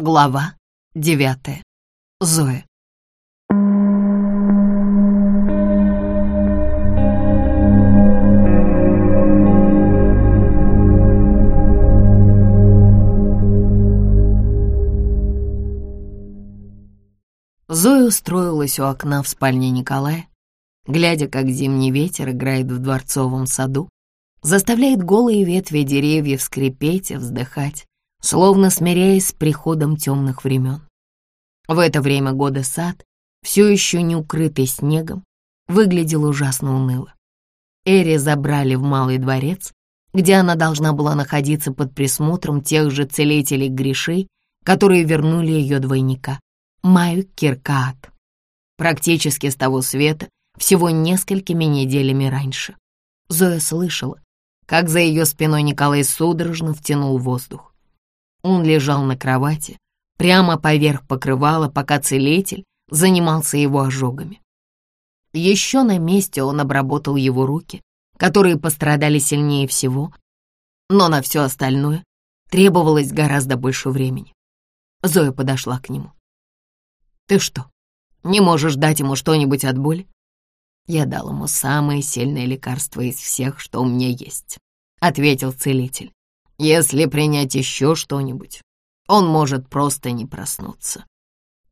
Глава девятая. Зоя. Зоя устроилась у окна в спальне Николая, глядя, как зимний ветер играет в дворцовом саду, заставляет голые ветви деревьев скрипеть и вздыхать словно смиряясь с приходом темных времен. В это время года сад, все еще не укрытый снегом, выглядел ужасно уныло. Эри забрали в Малый дворец, где она должна была находиться под присмотром тех же целителей грешей, которые вернули ее двойника, Маю Киркаат, практически с того света, всего несколькими неделями раньше. Зоя слышала, как за ее спиной Николай судорожно втянул воздух. Он лежал на кровати, прямо поверх покрывала, пока целитель занимался его ожогами. Еще на месте он обработал его руки, которые пострадали сильнее всего, но на все остальное требовалось гораздо больше времени. Зоя подошла к нему. «Ты что, не можешь дать ему что-нибудь от боли?» «Я дал ему самое сильное лекарство из всех, что у меня есть», — ответил целитель. Если принять еще что-нибудь, он может просто не проснуться.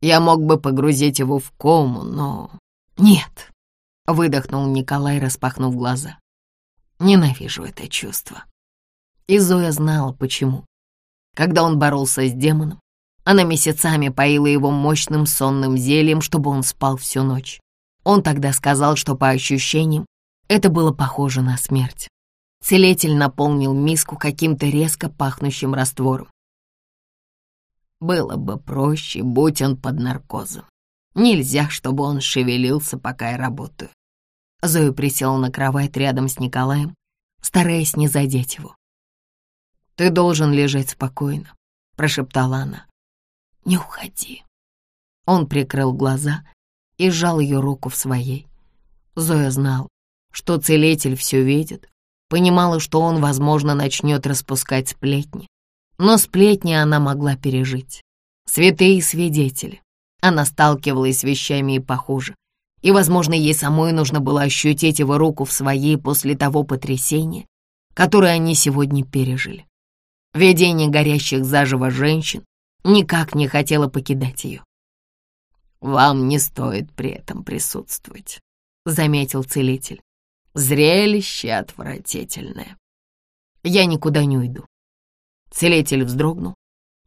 Я мог бы погрузить его в кому, но... Нет, — выдохнул Николай, распахнув глаза. Ненавижу это чувство. И Зоя знала, почему. Когда он боролся с демоном, она месяцами поила его мощным сонным зельем, чтобы он спал всю ночь. Он тогда сказал, что по ощущениям это было похоже на смерть. Целитель наполнил миску каким-то резко пахнущим раствором. Было бы проще, будь он под наркозом. Нельзя, чтобы он шевелился, пока я работаю. Зоя присела на кровать рядом с Николаем, стараясь не задеть его. «Ты должен лежать спокойно», — прошептала она. «Не уходи». Он прикрыл глаза и сжал ее руку в своей. Зоя знал, что целитель все видит, Понимала, что он, возможно, начнет распускать сплетни. Но сплетни она могла пережить. Святые свидетели. Она сталкивалась с вещами и похуже. И, возможно, ей самой нужно было ощутить его руку в своей после того потрясения, которое они сегодня пережили. Видение горящих заживо женщин никак не хотело покидать ее. «Вам не стоит при этом присутствовать», — заметил целитель. Зрелище отвратительное. Я никуда не уйду. Целитель вздрогнул,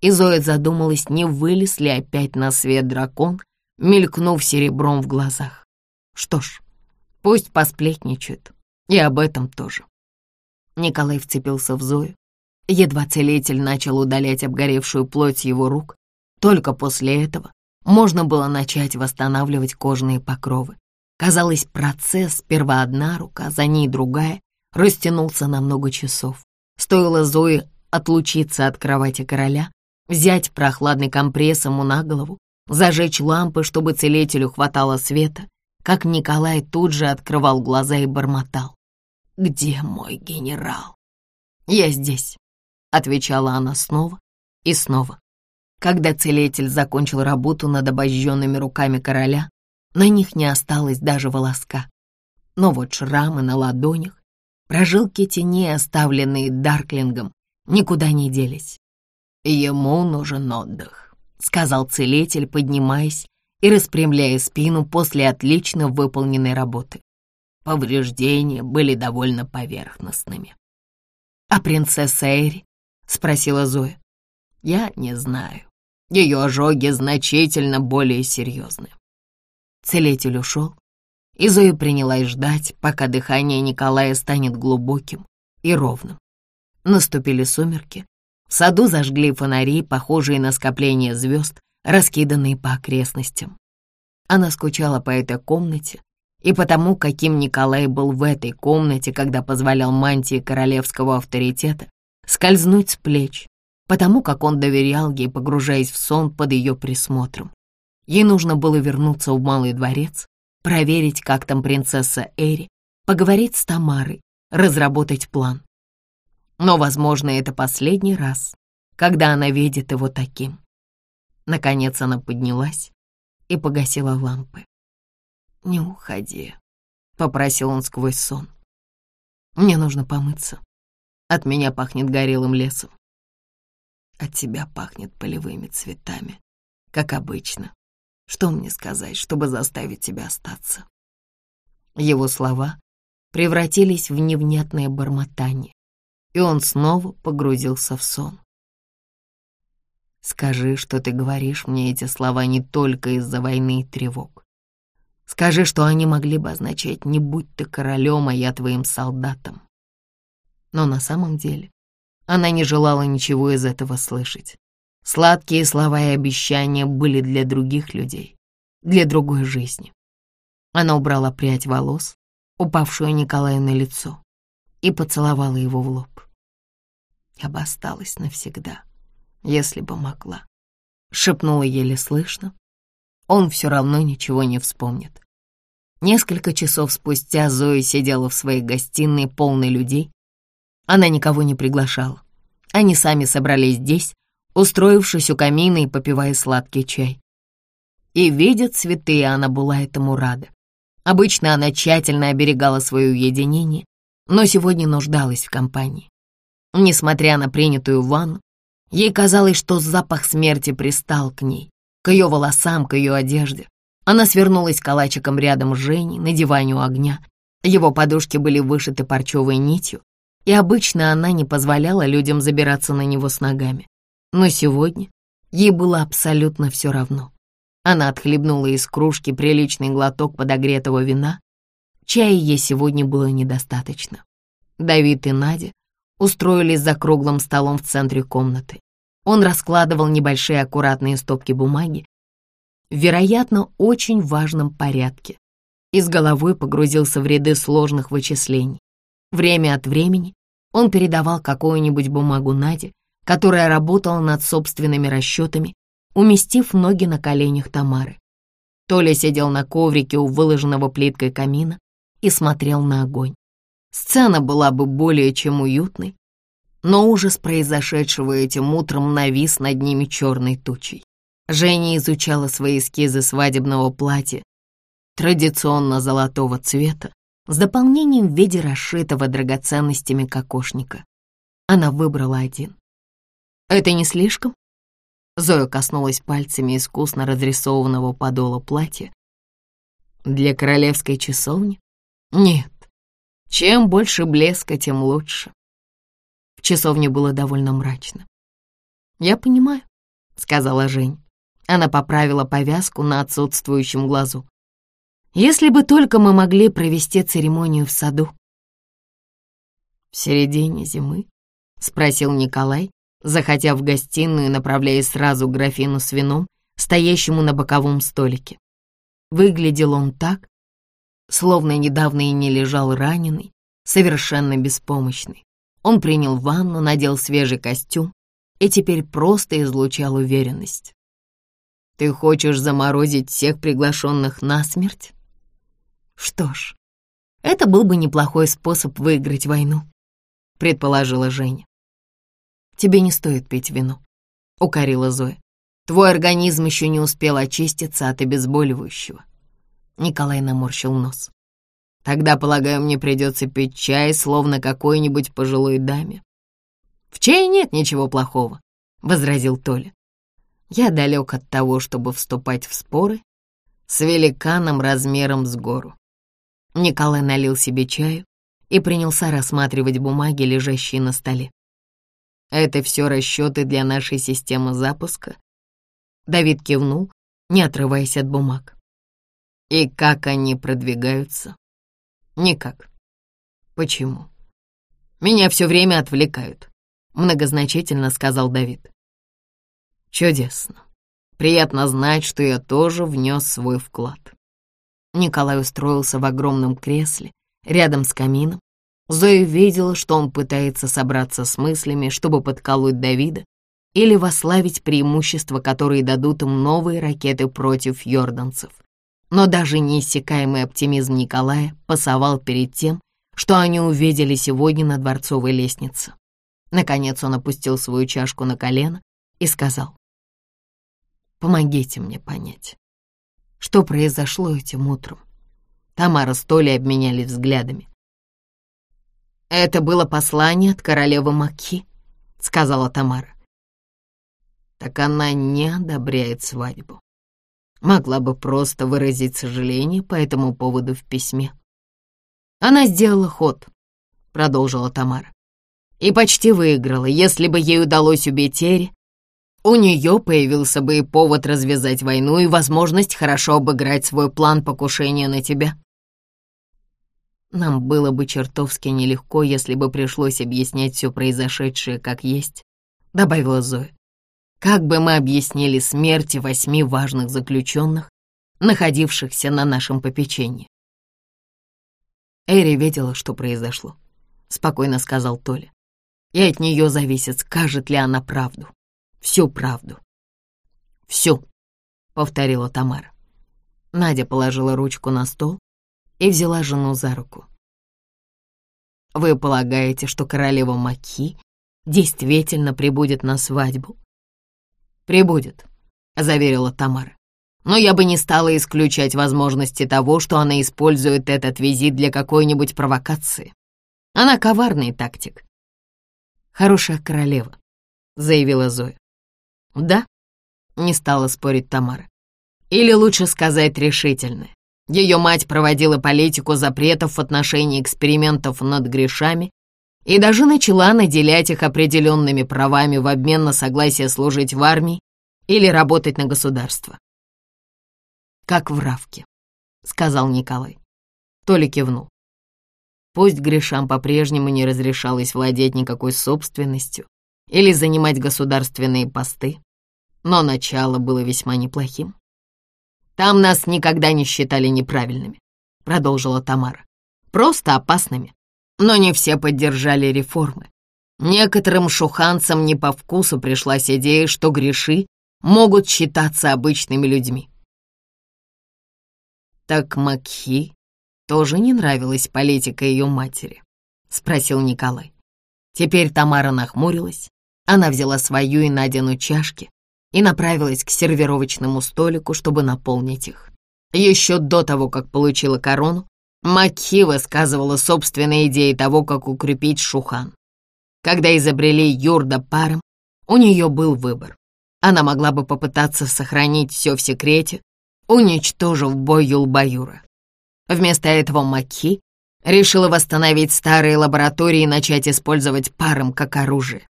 и Зоя задумалась, не вылез ли опять на свет дракон, мелькнув серебром в глазах. Что ж, пусть посплетничают, и об этом тоже. Николай вцепился в Зою. Едва целитель начал удалять обгоревшую плоть его рук, только после этого можно было начать восстанавливать кожные покровы. Казалось, процесс, сперва одна рука, за ней другая, растянулся на много часов. Стоило Зое отлучиться от кровати короля, взять прохладный компресс ему на голову, зажечь лампы, чтобы целителю хватало света, как Николай тут же открывал глаза и бормотал. «Где мой генерал?» «Я здесь», — отвечала она снова и снова. Когда целитель закончил работу над обожженными руками короля, на них не осталось даже волоска. Но вот шрамы на ладонях, прожилки теней, оставленные Дарклингом, никуда не делись. «Ему нужен отдых», — сказал целитель, поднимаясь и распрямляя спину после отлично выполненной работы. Повреждения были довольно поверхностными. «А принцесса Эри?» — спросила Зоя. «Я не знаю. Ее ожоги значительно более серьезны. Целитель ушел, и Зоя принялась ждать, пока дыхание Николая станет глубоким и ровным. Наступили сумерки. В саду зажгли фонари, похожие на скопление звезд, раскиданные по окрестностям. Она скучала по этой комнате и потому, каким Николай был в этой комнате, когда позволял мантии королевского авторитета скользнуть с плеч, потому как он доверял ей, погружаясь в сон под ее присмотром. Ей нужно было вернуться в Малый дворец, проверить, как там принцесса Эри, поговорить с Тамарой, разработать план. Но, возможно, это последний раз, когда она видит его таким. Наконец она поднялась и погасила лампы. «Не уходи», — попросил он сквозь сон. «Мне нужно помыться. От меня пахнет горелым лесом. От тебя пахнет полевыми цветами, как обычно. Что мне сказать, чтобы заставить тебя остаться?» Его слова превратились в невнятное бормотание, и он снова погрузился в сон. «Скажи, что ты говоришь мне эти слова не только из-за войны и тревог. Скажи, что они могли бы означать «не будь ты королем, а я твоим солдатом». Но на самом деле она не желала ничего из этого слышать. Сладкие слова и обещания были для других людей, для другой жизни. Она убрала прядь волос, упавшую Николаю на лицо, и поцеловала его в лоб. Я бы осталась навсегда, если бы могла. Шепнула еле слышно. Он все равно ничего не вспомнит. Несколько часов спустя Зоя сидела в своей гостиной, полной людей. Она никого не приглашала. Они сами собрались здесь, устроившись у камина и попивая сладкий чай. И видят цветы, она была этому рада. Обычно она тщательно оберегала свое уединение, но сегодня нуждалась в компании. Несмотря на принятую ванну, ей казалось, что запах смерти пристал к ней, к ее волосам, к ее одежде. Она свернулась калачиком рядом с Женей на диване у огня. Его подушки были вышиты парчевой нитью, и обычно она не позволяла людям забираться на него с ногами. Но сегодня ей было абсолютно все равно. Она отхлебнула из кружки приличный глоток подогретого вина. Чая ей сегодня было недостаточно. Давид и Надя устроились за круглым столом в центре комнаты. Он раскладывал небольшие аккуратные стопки бумаги, вероятно, очень важном порядке, и с головой погрузился в ряды сложных вычислений. Время от времени он передавал какую-нибудь бумагу Наде, которая работала над собственными расчетами, уместив ноги на коленях Тамары. Толя сидел на коврике у выложенного плиткой камина и смотрел на огонь. Сцена была бы более чем уютной, но ужас произошедшего этим утром навис над ними черной тучей. Женя изучала свои эскизы свадебного платья, традиционно золотого цвета, с дополнением в виде расшитого драгоценностями кокошника. Она выбрала один. «Это не слишком?» Зоя коснулась пальцами искусно разрисованного подола платья. «Для королевской часовни? Нет. Чем больше блеска, тем лучше». В часовне было довольно мрачно. «Я понимаю», — сказала Жень. Она поправила повязку на отсутствующем глазу. Если бы только мы могли провести церемонию в саду. «В середине зимы?» — спросил Николай, заходя в гостиную направляясь сразу к графину с вином, стоящему на боковом столике. Выглядел он так, словно недавно и не лежал раненый, совершенно беспомощный. Он принял ванну, надел свежий костюм и теперь просто излучал уверенность. «Ты хочешь заморозить всех приглашенных насмерть?» Что ж, это был бы неплохой способ выиграть войну, предположила Женя. Тебе не стоит пить вино, укорила Зоя. Твой организм еще не успел очиститься от обезболивающего. Николай наморщил нос. Тогда, полагаю, мне придется пить чай, словно какой-нибудь пожилой даме. В чае нет ничего плохого, возразил Толя. Я далек от того, чтобы вступать в споры с великаном размером с гору. Николай налил себе чаю и принялся рассматривать бумаги, лежащие на столе. «Это все расчеты для нашей системы запуска?» Давид кивнул, не отрываясь от бумаг. «И как они продвигаются?» «Никак». «Почему?» «Меня все время отвлекают», — многозначительно сказал Давид. «Чудесно. Приятно знать, что я тоже внес свой вклад». Николай устроился в огромном кресле рядом с камином. Зоя видела, что он пытается собраться с мыслями, чтобы подколоть Давида или вославить преимущества, которые дадут им новые ракеты против йорданцев. Но даже неиссякаемый оптимизм Николая пасовал перед тем, что они увидели сегодня на дворцовой лестнице. Наконец он опустил свою чашку на колено и сказал. Помогите мне понять, что произошло этим утром. Тамара с Толей обменялись взглядами. «Это было послание от королевы Маки», — сказала Тамара. «Так она не одобряет свадьбу. Могла бы просто выразить сожаление по этому поводу в письме». «Она сделала ход», — продолжила Тамара. «И почти выиграла. Если бы ей удалось убить Эри, у нее появился бы и повод развязать войну и возможность хорошо обыграть свой план покушения на тебя. Нам было бы чертовски нелегко, если бы пришлось объяснять все произошедшее как есть, добавила Зоя. Как бы мы объяснили смерти восьми важных заключенных, находившихся на нашем попечении? Эри видела, что произошло, спокойно сказал Толя. И от нее зависит, скажет ли она правду всю правду. «Всю», — повторила Тамара. Надя положила ручку на стол и взяла жену за руку. «Вы полагаете, что королева Маки действительно прибудет на свадьбу?» «Прибудет», — заверила Тамара. «Но я бы не стала исключать возможности того, что она использует этот визит для какой-нибудь провокации. Она коварный тактик». «Хорошая королева», — заявила Зоя. «Да?» — не стала спорить Тамара. «Или лучше сказать решительно. Ее мать проводила политику запретов в отношении экспериментов над грешами и даже начала наделять их определенными правами в обмен на согласие служить в армии или работать на государство. «Как в Равке», — сказал Николай. Толя кивнул. Пусть грешам по-прежнему не разрешалось владеть никакой собственностью, или занимать государственные посты, но начало было весьма неплохим. «Там нас никогда не считали неправильными», — продолжила Тамара. «Просто опасными. Но не все поддержали реформы. Некоторым шуханцам не по вкусу пришлась идея, что греши могут считаться обычными людьми. «Так Макхи тоже не нравилась политика ее матери?» — спросил Николай. Теперь Тамара нахмурилась, она взяла свою и Надину чашки и направилась к сервировочному столику, чтобы наполнить их. Еще до того, как получила корону, Макхи высказывала собственные идеи того, как укрепить Шухан. Когда изобрели Юрда паром, у нее был выбор. Она могла бы попытаться сохранить все в секрете, уничтожив бой Юлбаюра. Вместо этого Макхи решила восстановить старые лаборатории и начать использовать паром как оружие.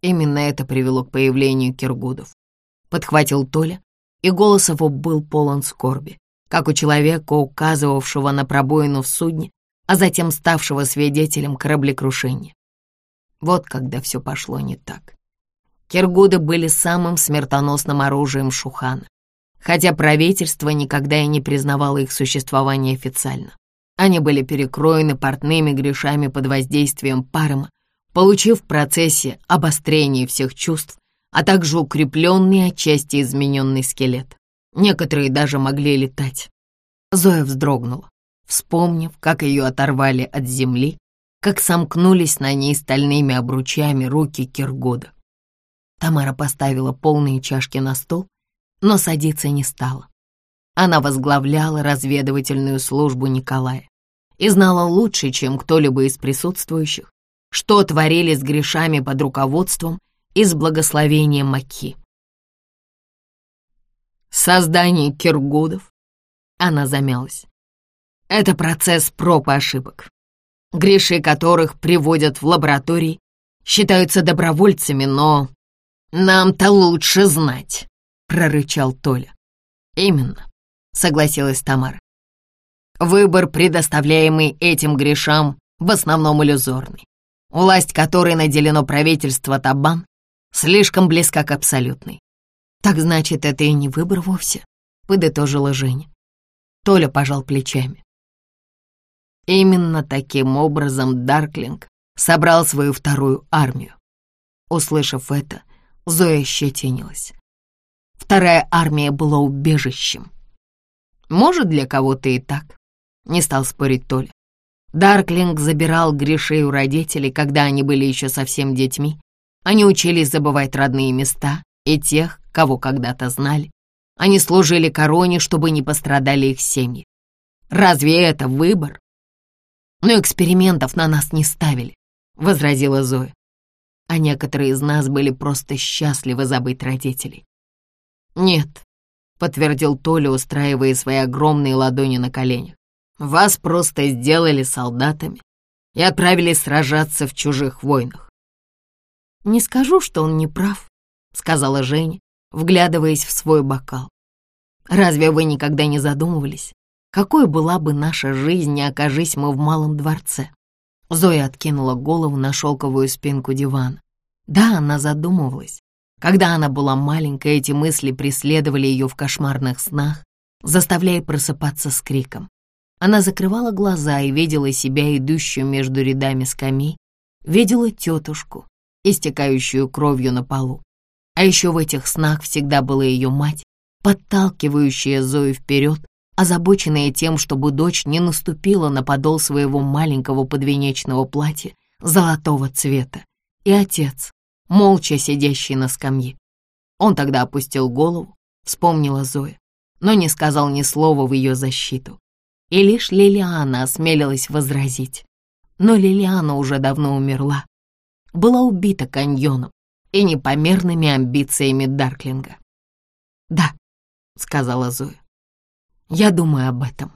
Именно это привело к появлению киргудов. Подхватил Толя, и голос его был полон скорби, как у человека, указывавшего на пробоину в судне, а затем ставшего свидетелем кораблекрушения. Вот когда все пошло не так. Киргуды были самым смертоносным оружием Шухана, хотя правительство никогда и не признавало их существование официально. Они были перекроены портными грешами под воздействием парома, получив в процессе обострение всех чувств, а также укрепленный отчасти измененный скелет. Некоторые даже могли летать. Зоя вздрогнула, вспомнив, как ее оторвали от земли, как сомкнулись на ней стальными обручами руки Киргода. Тамара поставила полные чашки на стол, но садиться не стала. Она возглавляла разведывательную службу Николая и знала лучше, чем кто-либо из присутствующих, что творили с грешами под руководством и с благословением Маки. Создание киргудов, она замялась, это процесс проб и ошибок, греши которых приводят в лаборатории, считаются добровольцами, но нам-то лучше знать, прорычал Толя. Именно, согласилась Тамара. Выбор, предоставляемый этим грешам, в основном иллюзорный власть которой наделено правительство Табан, слишком близка к абсолютной. Так значит, это и не выбор вовсе, подытожила Женя. Толя пожал плечами. Именно таким образом Дарклинг собрал свою вторую армию. Услышав это, Зоя щетинилась. Вторая армия была убежищем. Может, для кого-то и так, не стал спорить Толя. Дарклинг забирал грешей у родителей, когда они были еще совсем детьми. Они учились забывать родные места и тех, кого когда-то знали. Они служили короне, чтобы не пострадали их семьи. Разве это выбор? Но экспериментов на нас не ставили, — возразила Зоя. А некоторые из нас были просто счастливы забыть родителей. Нет, — подтвердил Толя, устраивая свои огромные ладони на коленях. Вас просто сделали солдатами и отправили сражаться в чужих войнах. «Не скажу, что он не прав», — сказала Женя, вглядываясь в свой бокал. «Разве вы никогда не задумывались, какой была бы наша жизнь, не окажись мы в малом дворце?» Зоя откинула голову на шелковую спинку дивана. Да, она задумывалась. Когда она была маленькая, эти мысли преследовали ее в кошмарных снах, заставляя просыпаться с криком. Она закрывала глаза и видела себя, идущую между рядами скамей, видела тетушку, истекающую кровью на полу. А еще в этих снах всегда была ее мать, подталкивающая Зою вперед, озабоченная тем, чтобы дочь не наступила на подол своего маленького подвенечного платья золотого цвета, и отец, молча сидящий на скамье. Он тогда опустил голову, вспомнила Зоя, но не сказал ни слова в ее защиту. И лишь Лилиана осмелилась возразить. Но Лилиана уже давно умерла. Была убита каньоном и непомерными амбициями Дарклинга. «Да», — сказала Зоя, — «я думаю об этом».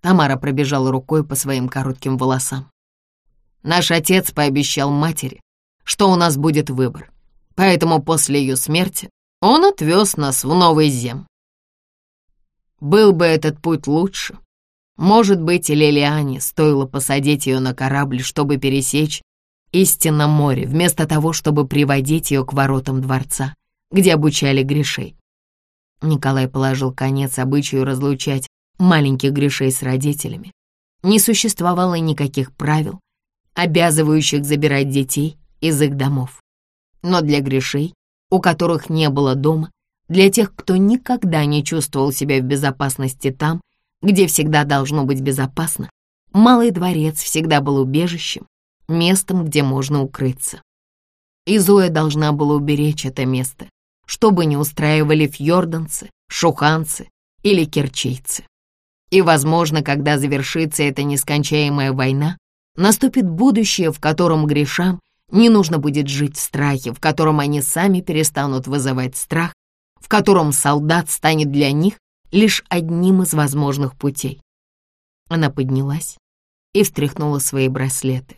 Тамара пробежала рукой по своим коротким волосам. Наш отец пообещал матери, что у нас будет выбор, поэтому после ее смерти он отвез нас в Новый Зем. Был бы этот путь лучше, может быть, Лилиане стоило посадить ее на корабль, чтобы пересечь истинно море, вместо того, чтобы приводить ее к воротам дворца, где обучали грешей. Николай положил конец обычаю разлучать маленьких грешей с родителями. Не существовало никаких правил, обязывающих забирать детей из их домов. Но для грешей, у которых не было дома, для тех, кто никогда не чувствовал себя в безопасности там, где всегда должно быть безопасно, Малый дворец всегда был убежищем, местом, где можно укрыться. И Зоя должна была уберечь это место, чтобы не устраивали фьорданцы, шуханцы или керчийцы. И, возможно, когда завершится эта нескончаемая война, наступит будущее, в котором грешам не нужно будет жить в страхе, в котором они сами перестанут вызывать страх, в котором солдат станет для них лишь одним из возможных путей. Она поднялась и встряхнула свои браслеты.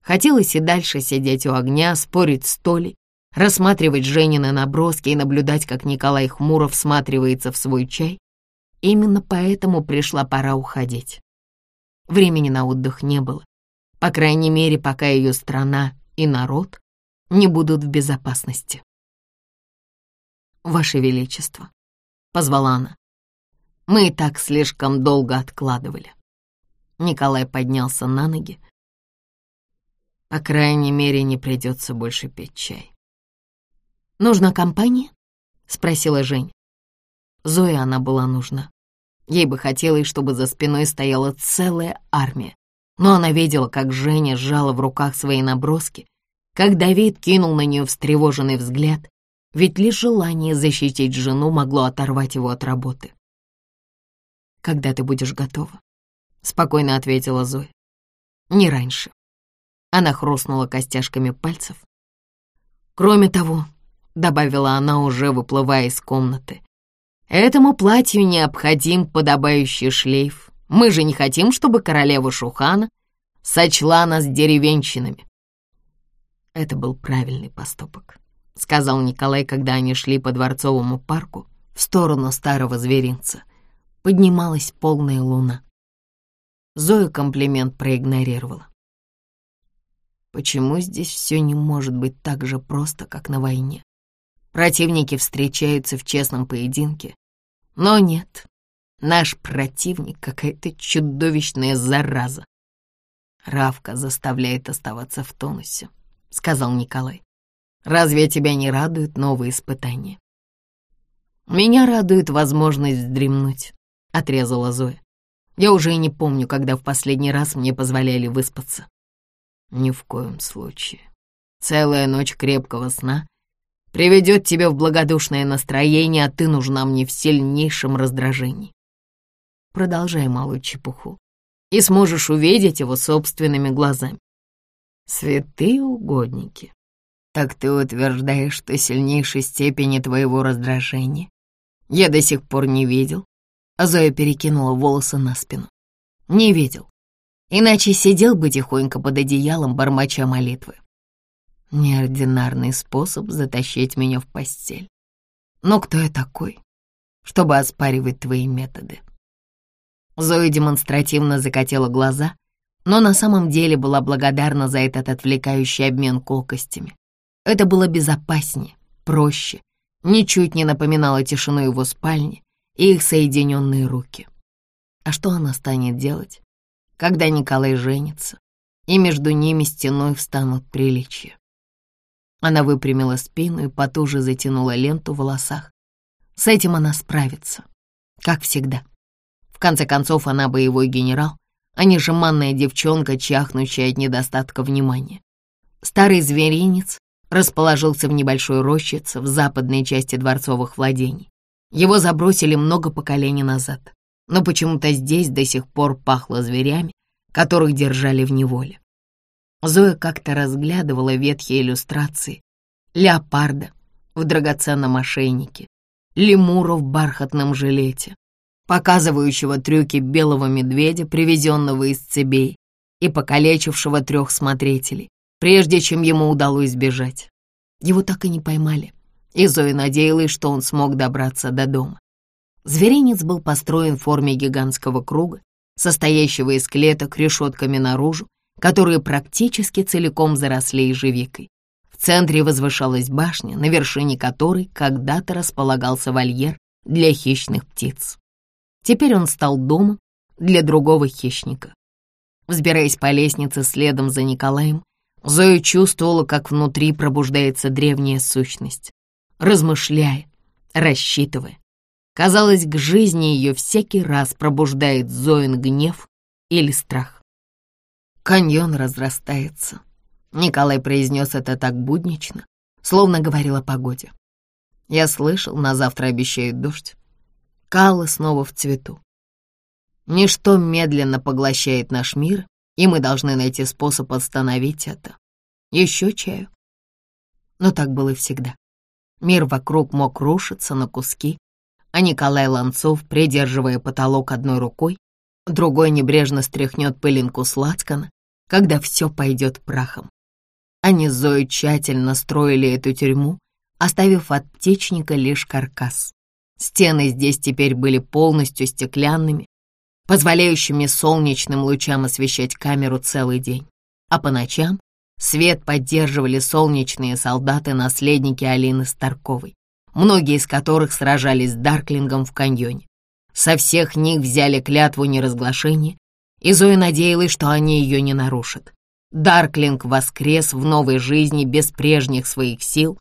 Хотелось и дальше сидеть у огня, спорить с Толей, рассматривать Женины наброски и наблюдать, как Николай хмуро всматривается в свой чай. Именно поэтому пришла пора уходить. Времени на отдых не было. По крайней мере, пока ее страна и народ не будут в безопасности. «Ваше Величество», — позвала она, мы и так слишком долго откладывали. Николай поднялся на ноги. По крайней мере, не придется больше пить чай. «Нужна компания?» — спросила Жень. Зоя она была нужна. Ей бы хотелось, чтобы за спиной стояла целая армия. Но она видела, как Женя сжала в руках свои наброски, как Давид кинул на нее встревоженный взгляд, ведь лишь желание защитить жену могло оторвать его от работы когда ты будешь готова», — спокойно ответила Зоя. «Не раньше». Она хрустнула костяшками пальцев. «Кроме того», — добавила она, уже выплывая из комнаты, «этому платью необходим подобающий шлейф. Мы же не хотим, чтобы королева Шухана сочла нас деревенщинами». Это был правильный поступок, — сказал Николай, когда они шли по Дворцовому парку в сторону старого зверинца поднималась полная луна. Зоя комплимент проигнорировала. Почему здесь все не может быть так же просто, как на войне? Противники встречаются в честном поединке. Но нет, наш противник какая-то чудовищная зараза. Равка заставляет оставаться в тонусе, — сказал Николай. Разве тебя не радуют новые испытания? Меня радует возможность вздремнуть. — отрезала Зоя. «Я уже и не помню, когда в последний раз мне позволяли выспаться». «Ни в коем случае. Целая ночь крепкого сна приведет тебя в благодушное настроение, а ты нужна мне в сильнейшем раздражении. Продолжай малую чепуху, и сможешь увидеть его собственными глазами. Святые угодники, так ты утверждаешь, что сильнейшей степени твоего раздражения я до сих пор не видел, а Зоя перекинула волосы на спину. Не видел, иначе сидел бы тихонько под одеялом, бормоча молитвы. Неординарный способ затащить меня в постель. Но кто я такой, чтобы оспаривать твои методы? Зоя демонстративно закатила глаза, но на самом деле была благодарна за этот отвлекающий обмен колкостями. Это было безопаснее, проще, ничуть не напоминало тишину его спальни и их соединенные руки. А что она станет делать, когда Николай женится, и между ними стеной встанут приличия? Она выпрямила спину и потуже затянула ленту в волосах. С этим она справится, как всегда. В конце концов, она боевой генерал, а не жеманная девчонка, чахнущая от недостатка внимания. Старый зверинец расположился в небольшой рощице в западной части дворцовых владений. Его забросили много поколений назад, но почему-то здесь до сих пор пахло зверями, которых держали в неволе. Зоя как-то разглядывала ветхие иллюстрации. Леопарда в драгоценном ошейнике, лемура в бархатном жилете, показывающего трюки белого медведя, привезенного из цебей и покалечившего трех смотрителей, прежде чем ему удалось сбежать. Его так и не поймали, и Зоя надеялась, что он смог добраться до дома. Зверинец был построен в форме гигантского круга, состоящего из клеток решетками наружу которые практически целиком заросли ежевикой. В центре возвышалась башня, на вершине которой когда-то располагался вольер для хищных птиц. Теперь он стал домом для другого хищника. Взбираясь по лестнице следом за Николаем, Зоя чувствовала, как внутри пробуждается древняя сущность. Размышляя, рассчитывая. Казалось, к жизни ее всякий раз пробуждает Зоин гнев или страх. Каньон разрастается. Николай произнес это так буднично, словно говорил о погоде. Я слышал, на завтра обещают дождь. Калла снова в цвету. Ничто медленно поглощает наш мир, и мы должны найти способ остановить это. Еще чаю. Но так было всегда. Мир вокруг мог рушиться на куски, а Николай Ланцов, придерживая потолок одной рукой, другой небрежно стряхнет пылинку сладкана когда все пойдет прахом. Они с Зоей тщательно строили эту тюрьму, оставив от птичника лишь каркас. Стены здесь теперь были полностью стеклянными, позволяющими солнечным лучам освещать камеру целый день. А по ночам свет поддерживали солнечные солдаты-наследники Алины Старковой, многие из которых сражались с Дарклингом в каньоне. Со всех них взяли клятву неразглашения и Зоя надеялась, что они ее не нарушат. Дарклинг воскрес в новой жизни без прежних своих сил,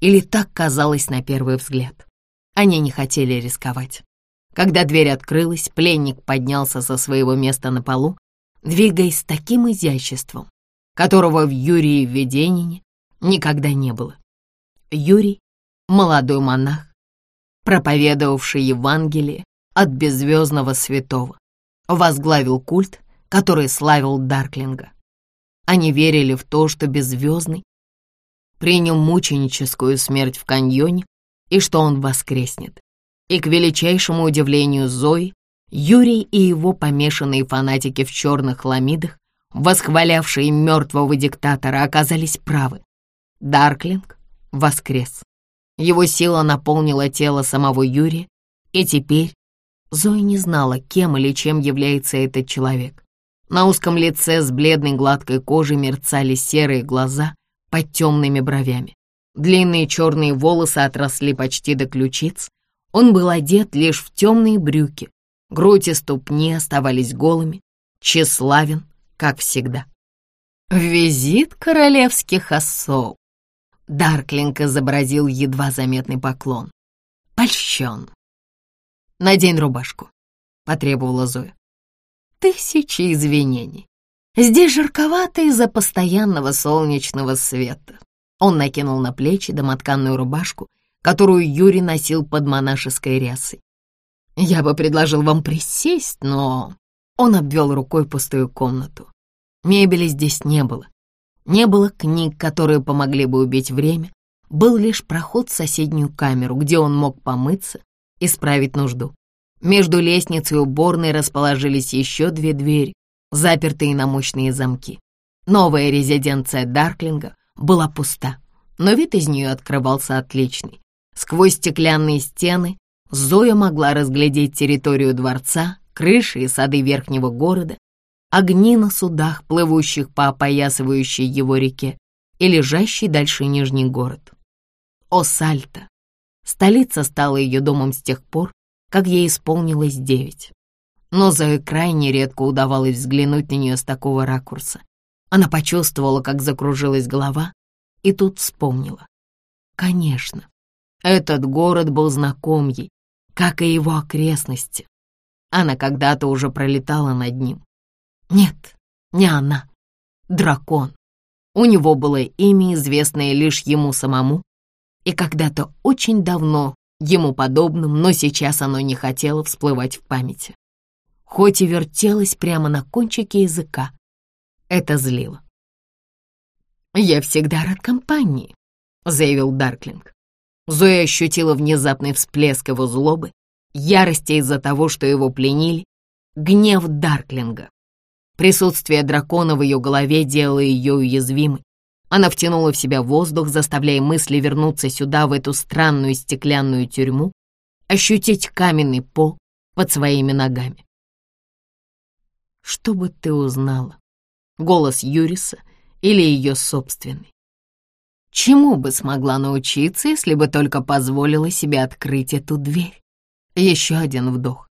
или так казалось на первый взгляд. Они не хотели рисковать. Когда дверь открылась, пленник поднялся со своего места на полу, двигаясь с таким изяществом, которого в Юрии Веденине никогда не было. Юрий — молодой монах, проповедовавший Евангелие от беззвездного святого, возглавил культ, который славил Дарклинга. Они верили в то, что Беззвездный принял мученическую смерть в каньоне и что он воскреснет. И к величайшему удивлению Зои, Юрий и его помешанные фанатики в черных ламидах, восхвалявшие мертвого диктатора, оказались правы. Дарклинг воскрес. Его сила наполнила тело самого Юрия, и теперь Зоя не знала, кем или чем является этот человек. На узком лице с бледной гладкой кожей мерцали серые глаза под темными бровями. Длинные черные волосы отросли почти до ключиц. Он был одет лишь в темные брюки. Грудь и ступни оставались голыми. Тщеславен, как всегда. «Визит королевских особ!» Дарклинг изобразил едва заметный поклон. «Польщен!» Надень рубашку», — потребовала Зоя. «Тысячи извинений. Здесь жарковато из-за постоянного солнечного света. Он накинул на плечи домотканную рубашку, которую Юрий носил под монашеской рясой. «Я бы предложил вам присесть, но...» Он обвел рукой пустую комнату. Мебели здесь не было. Не было книг, которые помогли бы убить время. Был лишь проход в соседнюю камеру, где он мог помыться, исправить нужду. Между лестницей и уборной расположились еще две двери, запертые на мощные замки. Новая резиденция Дарклинга была пуста, но вид из нее открывался отличный. Сквозь стеклянные стены Зоя могла разглядеть территорию дворца, крыши и сады верхнего города, огни на судах, плывущих по опоясывающей его реке, и лежащий дальше Нижний город. Осальта. Столица стала ее домом с тех пор, как ей исполнилось девять. Но Зое крайне редко удавалось взглянуть на нее с такого ракурса. Она почувствовала, как закружилась голова, и тут вспомнила. Конечно, этот город был знаком ей, как и его окрестности. Она когда-то уже пролетала над ним. Нет, не она. Дракон. У него было имя, известное лишь ему самому, и когда-то очень давно ему подобным, но сейчас оно не хотело всплывать в памяти. Хоть и вертелось прямо на кончике языка, это злило. «Я всегда рад компании», — заявил Дарклинг. Зоя ощутила внезапный всплеск его злобы, ярости из-за того, что его пленили, гнев Дарклинга. Присутствие дракона в ее голове делало ее уязвимой. Она втянула в себя воздух, заставляя мысли вернуться сюда, в эту странную стеклянную тюрьму, ощутить каменный пол под своими ногами. Что бы ты узнала? Голос Юриса или ее собственный? Чему бы смогла научиться, если бы только позволила себе открыть эту дверь? Еще один вдох.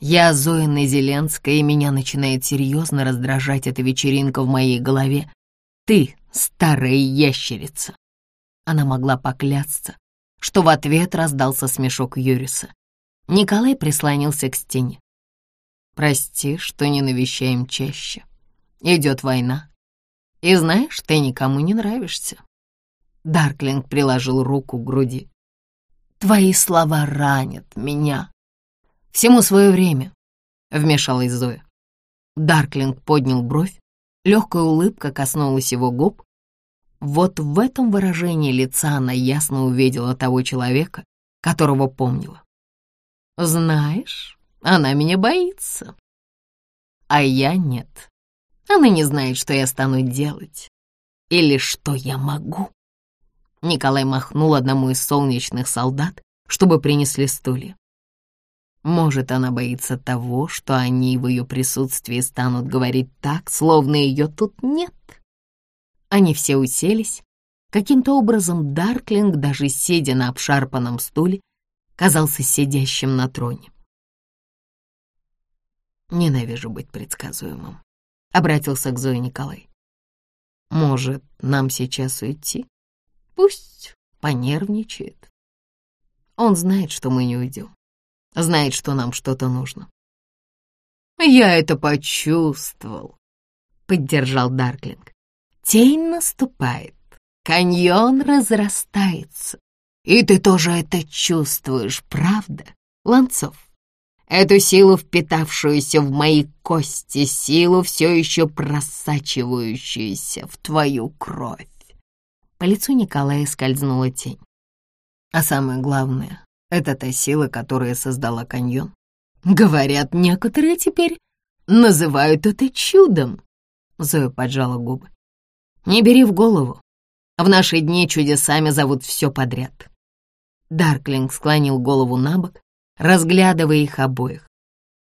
Я Зоя Зеленская, и меня начинает серьезно раздражать эта вечеринка в моей голове. Ты старая ящерица. Она могла поклясться, что в ответ раздался смешок Юриса. Николай прислонился к стене. «Прости, что не навещаем чаще. Идет война. И знаешь, ты никому не нравишься». Дарклинг приложил руку к груди. «Твои слова ранят меня». «Всему свое время», — вмешалась Зоя. Дарклинг поднял бровь, легкая улыбка коснулась его губ, вот в этом выражении лица она ясно увидела того человека, которого помнила. «Знаешь, она меня боится, а я нет. Она не знает, что я стану делать или что я могу». Николай махнул одному из солнечных солдат, чтобы принесли стулья. Может, она боится того, что они в ее присутствии станут говорить так, словно ее тут нет? Они все уселись. Каким-то образом Дарклинг, даже сидя на обшарпанном стуле, казался сидящим на троне. «Ненавижу быть предсказуемым», — обратился к Зое Николай. «Может, нам сейчас уйти? Пусть понервничает. Он знает, что мы не уйдем, знает, что нам что-то нужно». «Я это почувствовал», — поддержал Дарклинг. Тень наступает, каньон разрастается. И ты тоже это чувствуешь, правда, Ланцов? Эту силу, впитавшуюся в мои кости, силу, все еще просачивающуюся в твою кровь. По лицу Николая скользнула тень. А самое главное, это та сила, которая создала каньон. Говорят, некоторые теперь называют это чудом. Зоя поджала губы. Не бери в голову. В наши дни чудесами зовут все подряд. Дарклинг склонил голову на бок, разглядывая их обоих.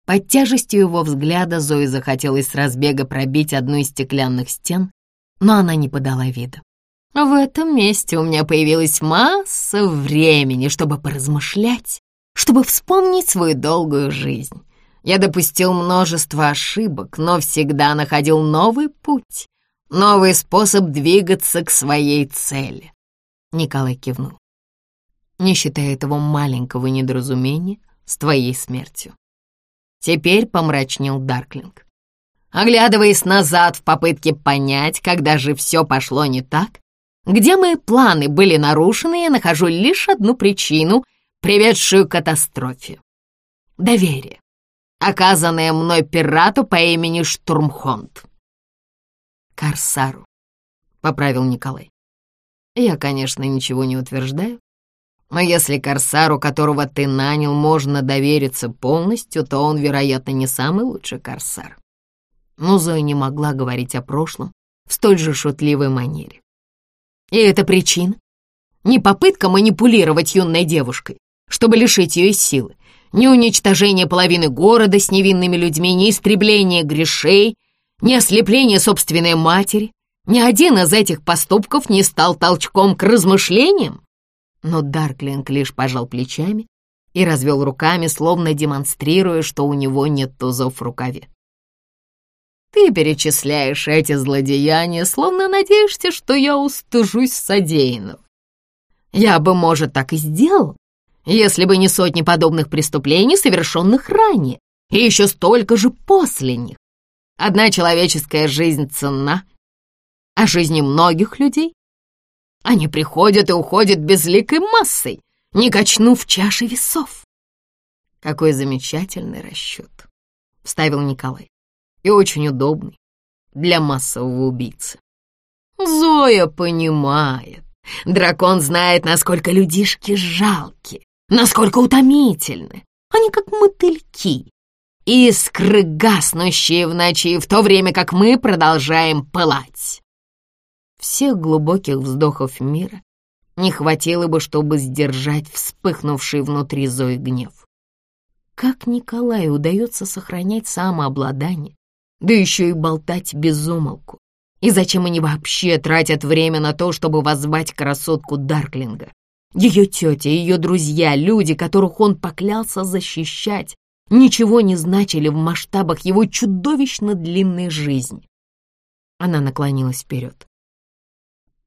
Под тяжестью его взгляда Зои захотелось с разбега пробить одну из стеклянных стен, но она не подала вида. В этом месте у меня появилась масса времени, чтобы поразмышлять, чтобы вспомнить свою долгую жизнь. Я допустил множество ошибок, но всегда находил новый путь, новый способ двигаться к своей цели. Николай кивнул. Не считая этого маленького недоразумения с твоей смертью. Теперь помрачнел Дарклинг. Оглядываясь назад в попытке понять, когда же все пошло не так, где мои планы были нарушены, я нахожу лишь одну причину, приведшую к катастрофе. Доверие, оказанное мной пирату по имени Штурмхонд. Корсару, — поправил Николай. Я, конечно, ничего не утверждаю, но если корсару, которого ты нанял, можно довериться полностью, то он, вероятно, не самый лучший корсар. Но Зоя не могла говорить о прошлом в столь же шутливой манере. И это причина? Не попытка манипулировать юной девушкой, чтобы лишить ее силы, не уничтожение половины города с невинными людьми, не истребление грешей, не ослепление собственной матери. Ни один из этих поступков не стал толчком к размышлениям. Но Дарклинг лишь пожал плечами и развел руками, словно демонстрируя, что у него нет тузов в рукаве. Ты перечисляешь эти злодеяния, словно надеешься, что я устыжусь содеянного. Я бы, может, так и сделал, если бы не сотни подобных преступлений, совершенных ранее, и еще столько же после них. Одна человеческая жизнь ценна, а жизни многих людей они приходят и уходят безликой массой, не качнув чаши весов. Какой замечательный расчет, — вставил Николай и очень удобный для массового убийцы. Зоя понимает. Дракон знает, насколько людишки жалки, насколько утомительны. Они как мотыльки, искры, гаснущие в ночи, в то время как мы продолжаем пылать. Всех глубоких вздохов мира не хватило бы, чтобы сдержать вспыхнувший внутри Зои гнев. Как Николаю удается сохранять самообладание, да еще и болтать без умолку. И зачем они вообще тратят время на то, чтобы воззвать красотку Дарклинга? Ее тетя, ее друзья, люди, которых он поклялся защищать, ничего не значили в масштабах его чудовищно длинной жизни. Она наклонилась вперед.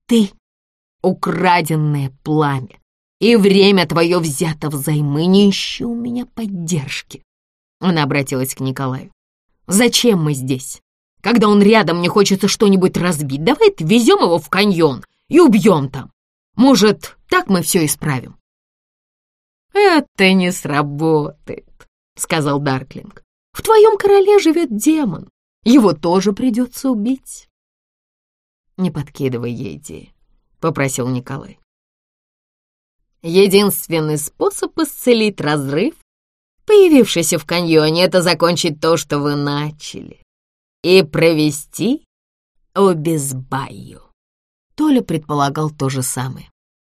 «Ты — украденное пламя, и время твое взято взаймы, не ищи у меня поддержки». Она обратилась к Николаю. Зачем мы здесь? Когда он рядом, мне хочется что-нибудь разбить. Давай отвезем его в каньон и убьем там. Может, так мы все исправим?» «Это не сработает», — сказал Дарклинг. «В твоем короле живет демон. Его тоже придется убить». «Не подкидывай ей идеи», — попросил Николай. «Единственный способ исцелить разрыв появившийся в каньоне, это закончить то, что вы начали, и провести обезбаю. Толя предполагал то же самое.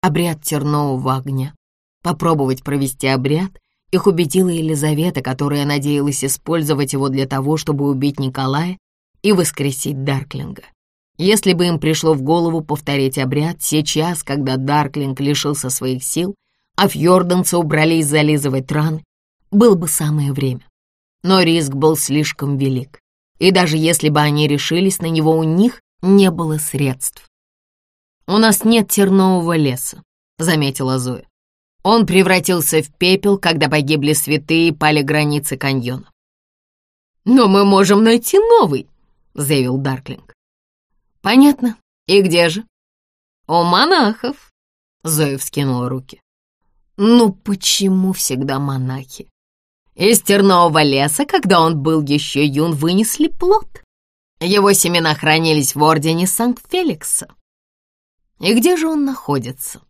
Обряд тернового огня. Попробовать провести обряд их убедила Елизавета, которая надеялась использовать его для того, чтобы убить Николая и воскресить Дарклинга. Если бы им пришло в голову повторить обряд сейчас, когда Дарклинг лишился своих сил, а фьорданцы убрались зализывать раны, было бы самое время. Но риск был слишком велик, и даже если бы они решились на него, у них не было средств. «У нас нет тернового леса», — заметила Зоя. Он превратился в пепел, когда погибли святые и пали границы каньона. «Но мы можем найти новый», — заявил Дарклинг. «Понятно. И где же?» «У монахов», — Зоя вскинула руки. «Ну почему всегда монахи? Из тернового леса, когда он был еще юн, вынесли плод. Его семена хранились в ордене Санкт-Феликса. И где же он находится?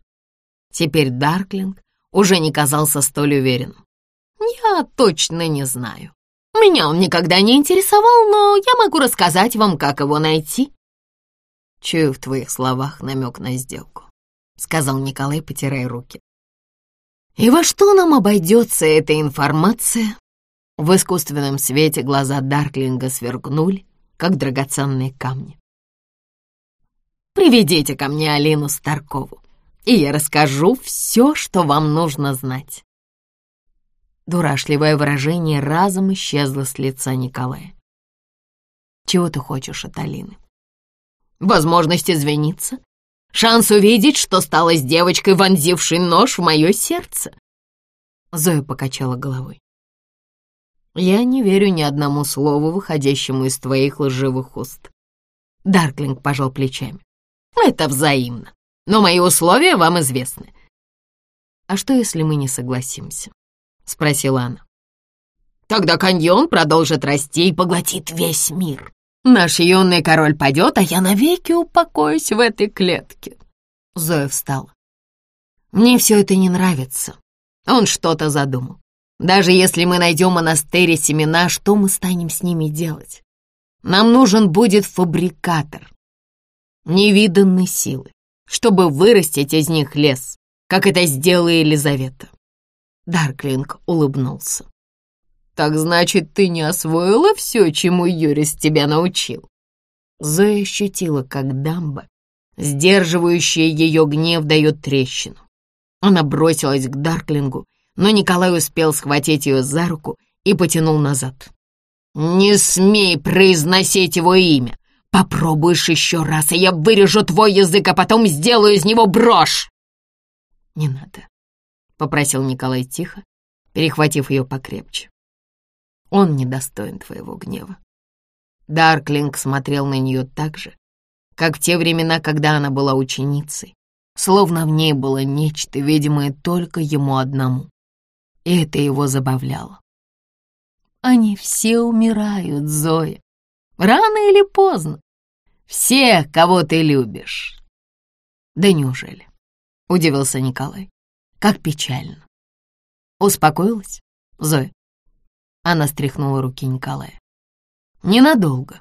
Теперь Дарклинг уже не казался столь уверенным. Я точно не знаю. Меня он никогда не интересовал, но я могу рассказать вам, как его найти. Чую в твоих словах намек на сделку, — сказал Николай, потирая руки. И во что нам обойдется эта информация? В искусственном свете глаза Дарклинга сверкнули, как драгоценные камни. «Приведите ко мне Алину Старкову, и я расскажу все, что вам нужно знать». Дурашливое выражение разом исчезло с лица Николая. «Чего ты хочешь от Алины?» «Возможность извиниться Шанс увидеть, что стало с девочкой, вонзившей нож в мое сердце. Зоя покачала головой. Я не верю ни одному слову, выходящему из твоих лживых уст. Дарклинг пожал плечами. Это взаимно. но мои условия вам известны». «А что, если мы не согласимся?» — спросила она. «Тогда каньон продолжит расти и поглотит весь мир. Наш юный король падет, а я навеки упокоюсь в этой клетке». Зоя встала. «Мне все это не нравится». Он что-то задумал. Даже если мы найдем монастырь и семена, что мы станем с ними делать? Нам нужен будет фабрикатор невиданной силы, чтобы вырастить из них лес, как это сделала Елизавета. Дарклинг улыбнулся. «Так значит, ты не освоила все, чему Юрис тебя научил?» Зоя ощутила, как дамба, сдерживающая ее гнев, дает трещину. Она бросилась к Дарклингу, но Николай успел схватить ее за руку и потянул назад. «Не смей произносить его имя! Попробуешь еще раз, и я вырежу твой язык, а потом сделаю из него брошь!» «Не надо», — попросил Николай тихо, перехватив ее покрепче. «Он недостоин твоего гнева». Дарклинг смотрел на нее так же, как в те времена, когда она была ученицей, словно в ней было нечто, видимое только ему одному и это его забавляло. Они все умирают, Зоя. Рано или поздно. Все, кого ты любишь. Да неужели? Удивился Николай. Как печально. Успокоилась, Зоя? Она стряхнула руки Николая. Ненадолго.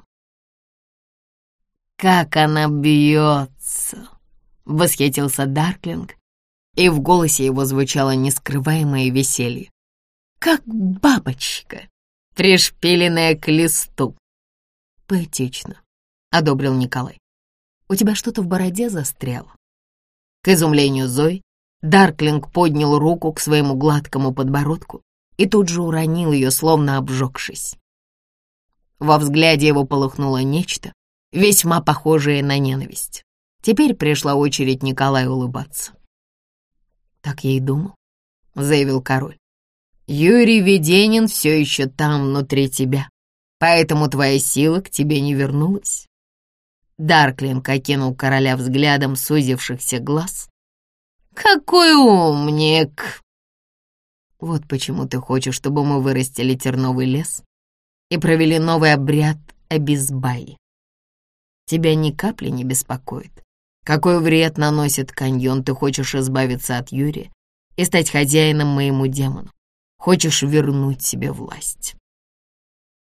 Как она бьется! Восхитился Дарклинг, и в голосе его звучало нескрываемое веселье. «Как бабочка, пришпиленная к листу!» «Поэтично», — одобрил Николай. «У тебя что-то в бороде застряло?» К изумлению Зои, Дарклинг поднял руку к своему гладкому подбородку и тут же уронил ее, словно обжегшись. Во взгляде его полыхнуло нечто, весьма похожее на ненависть. Теперь пришла очередь Николая улыбаться. «Так я и думал», — заявил король. «Юрий Веденин все еще там, внутри тебя, поэтому твоя сила к тебе не вернулась». Дарклинг окинул короля взглядом сузившихся глаз. «Какой умник!» «Вот почему ты хочешь, чтобы мы вырастили терновый лес и провели новый обряд обезбаи. Тебя ни капли не беспокоит, какой вред наносит каньон, ты хочешь избавиться от Юрия и стать хозяином моему демону. Хочешь вернуть себе власть.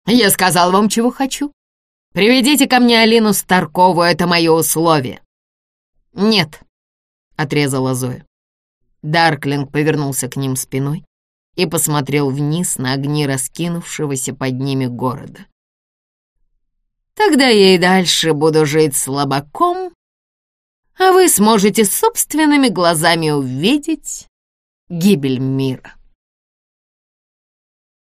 Я сказал вам, чего хочу. Приведите ко мне Алину Старкову, это мое условие. Нет, отрезала Зоя. Дарклинг повернулся к ним спиной и посмотрел вниз на огни раскинувшегося под ними города. Тогда я и дальше буду жить слабаком а вы сможете собственными глазами увидеть гибель мира.